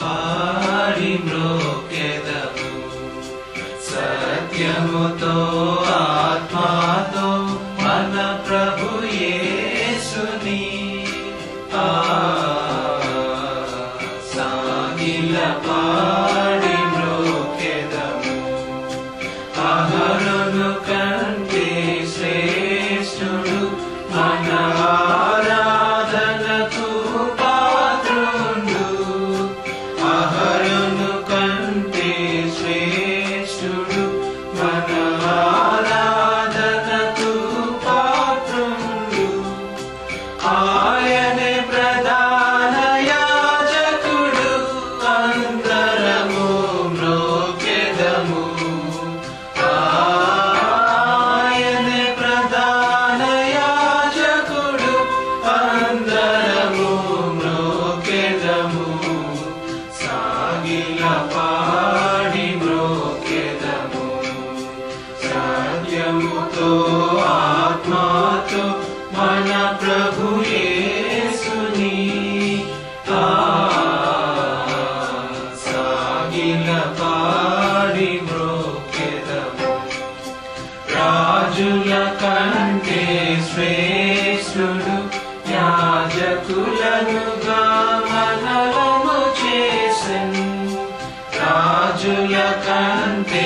पारिदु सत्यमुतो आत्मा प्रभुये सुनी ఆత్మతో మన ప్రభు యేసుని ఆ సాగిల పాడి మ్రోకెదము రాజుల కంటే శ్రేష్ఠుడు యాజకులనుగా మనలను చేసెను రాజుల కంటే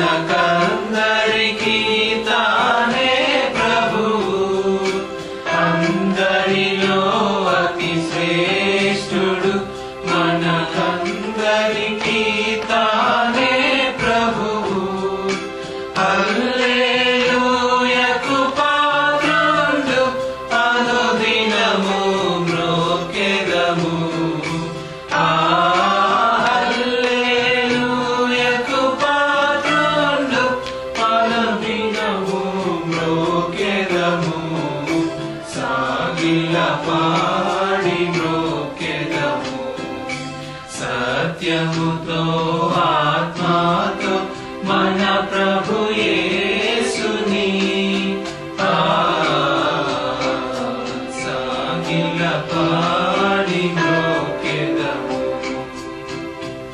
మనకందరికీ తానే ప్రభువు అందరిలో అతి శ్రేష్ఠుడు మనకందరికీ తానే అనుదినము మ్రోకెదము సాగిల పాడి మ్రోకెదము సత్యముతో ఆత్మాతో మన ప్రభు యేసుని. ఆ సాగిల పాడి